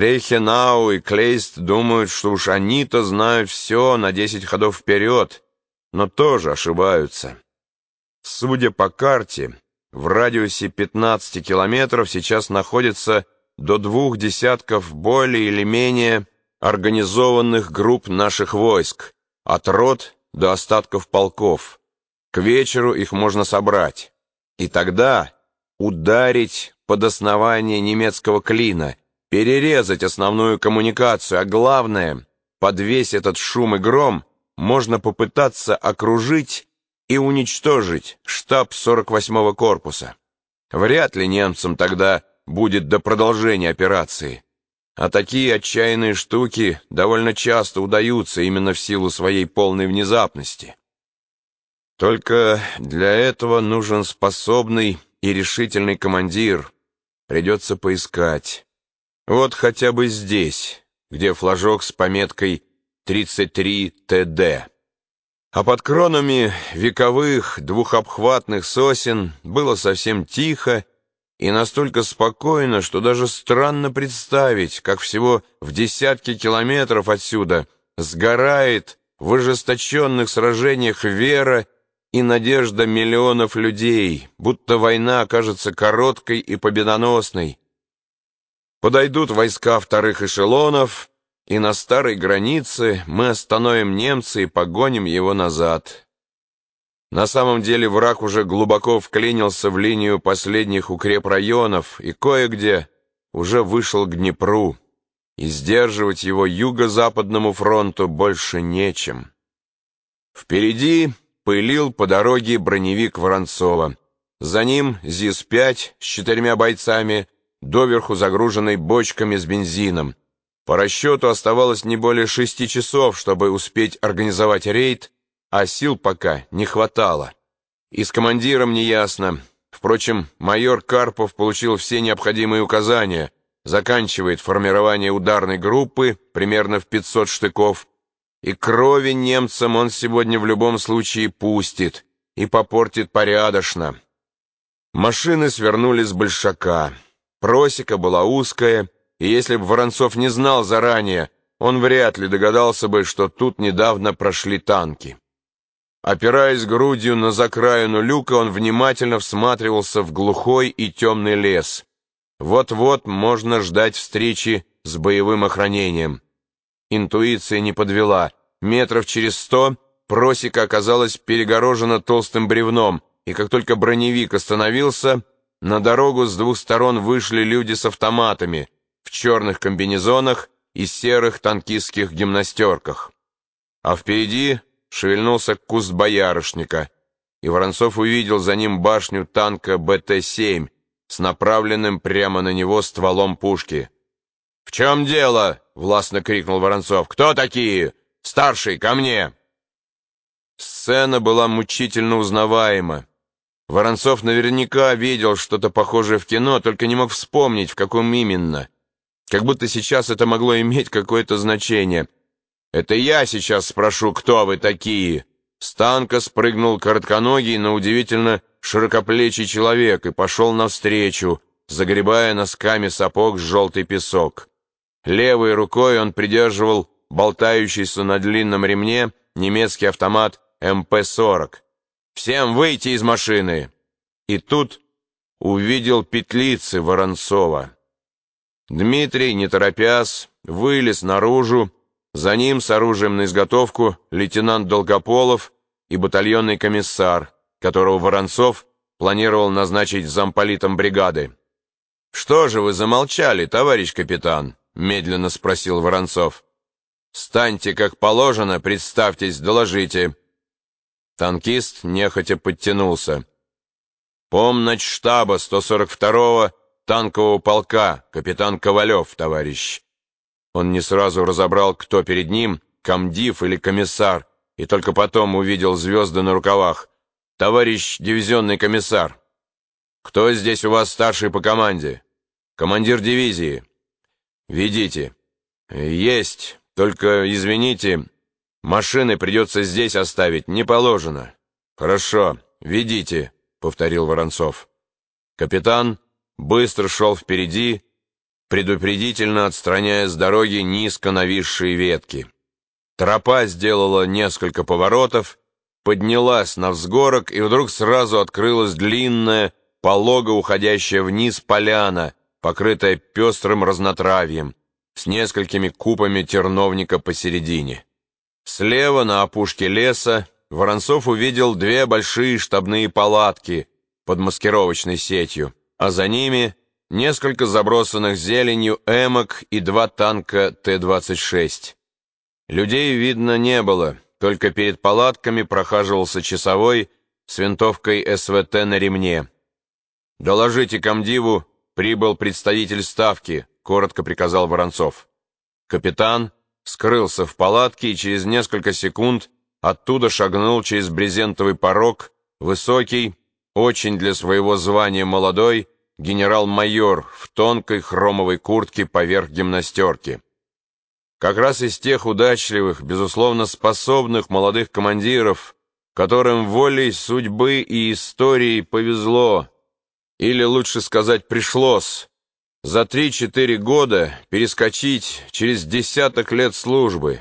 Рейхенау и Клейст думают, что уж они-то знают все на десять ходов вперед, но тоже ошибаются. Судя по карте, в радиусе 15 километров сейчас находится до двух десятков более или менее организованных групп наших войск, от рот до остатков полков. К вечеру их можно собрать. И тогда ударить под основание немецкого клина, перерезать основную коммуникацию, а главное, под весь этот шум и гром, можно попытаться окружить и уничтожить штаб 48-го корпуса. Вряд ли немцам тогда будет до продолжения операции. А такие отчаянные штуки довольно часто удаются именно в силу своей полной внезапности. Только для этого нужен способный и решительный командир. Придется поискать. Вот хотя бы здесь, где флажок с пометкой 33 ТД. А под кронами вековых двухобхватных сосен было совсем тихо и настолько спокойно, что даже странно представить, как всего в десятки километров отсюда сгорает в ожесточенных сражениях вера и надежда миллионов людей, будто война окажется короткой и победоносной. Подойдут войска вторых эшелонов, и на старой границе мы остановим немца и погоним его назад. На самом деле враг уже глубоко вклинился в линию последних укрепрайонов и кое-где уже вышел к Днепру, и сдерживать его юго-западному фронту больше нечем. Впереди пылил по дороге броневик Воронцова. За ним ЗИС-5 с четырьмя бойцами, доверху загруженный бочками с бензином. По расчету оставалось не более шести часов, чтобы успеть организовать рейд, а сил пока не хватало. И с командиром неясно. Впрочем, майор Карпов получил все необходимые указания, заканчивает формирование ударной группы примерно в 500 штыков, и крови немцам он сегодня в любом случае пустит и попортит порядочно. Машины свернули с большака. Просека была узкая, и если бы Воронцов не знал заранее, он вряд ли догадался бы, что тут недавно прошли танки. Опираясь грудью на закраину люка, он внимательно всматривался в глухой и темный лес. Вот-вот можно ждать встречи с боевым охранением. Интуиция не подвела. Метров через сто просека оказалась перегорожена толстым бревном, и как только броневик остановился, на дорогу с двух сторон вышли люди с автоматами, в черных комбинезонах и серых танкистских гимнастерках. А впереди шевельнулся куст боярышника, и Воронцов увидел за ним башню танка БТ-7 с направленным прямо на него стволом пушки. «В чем дело?» — властно крикнул Воронцов. «Кто такие? Старший, ко мне!» Сцена была мучительно узнаваема. Воронцов наверняка видел что-то похожее в кино, только не мог вспомнить, в каком именно. Как будто сейчас это могло иметь какое-то значение — «Это я сейчас спрошу, кто вы такие?» С танка спрыгнул коротконогий, но удивительно широкоплечий человек и пошел навстречу, загребая носками сапог желтый песок. Левой рукой он придерживал болтающийся на длинном ремне немецкий автомат МП-40. «Всем выйти из машины!» И тут увидел петлицы Воронцова. Дмитрий, не торопясь, вылез наружу, за ним с оружием на изготовку лейтенант Долгополов и батальонный комиссар, которого Воронцов планировал назначить замполитом бригады. «Что же вы замолчали, товарищ капитан?» — медленно спросил Воронцов. «Станьте, как положено, представьтесь, доложите». Танкист нехотя подтянулся. «Помночь штаба 142-го танкового полка, капитан Ковалев, товарищ». Он не сразу разобрал, кто перед ним, комдив или комиссар, и только потом увидел звезды на рукавах. «Товарищ дивизионный комиссар, кто здесь у вас старший по команде? Командир дивизии. Ведите. Есть, только, извините, машины придется здесь оставить, не положено. Хорошо, ведите», — повторил Воронцов. Капитан быстро шел впереди, предупредительно отстраняя с дороги низко нависшие ветки. Тропа сделала несколько поворотов, поднялась на взгорок, и вдруг сразу открылась длинная, полого уходящая вниз поляна, покрытая пестрым разнотравьем, с несколькими купами терновника посередине. Слева, на опушке леса, Воронцов увидел две большие штабные палатки под маскировочной сетью, а за ними несколько забросанных зеленью эмок и два танка Т-26. Людей видно не было, только перед палатками прохаживался часовой с винтовкой СВТ на ремне. «Доложите комдиву, прибыл представитель ставки», — коротко приказал Воронцов. Капитан скрылся в палатке и через несколько секунд оттуда шагнул через брезентовый порог высокий, очень для своего звания молодой, генерал-майор в тонкой хромовой куртке поверх гимнастерки. Как раз из тех удачливых, безусловно способных молодых командиров, которым волей судьбы и истории повезло, или лучше сказать пришлось, за три-четыре года перескочить через десяток лет службы,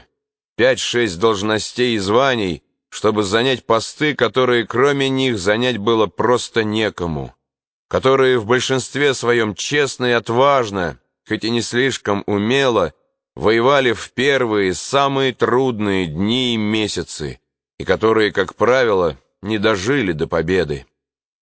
пять-шесть должностей и званий, чтобы занять посты, которые кроме них занять было просто некому, которые в большинстве своем честно и отважно, хоть и не слишком умело, воевали в первые, самые трудные дни и месяцы, и которые, как правило, не дожили до победы.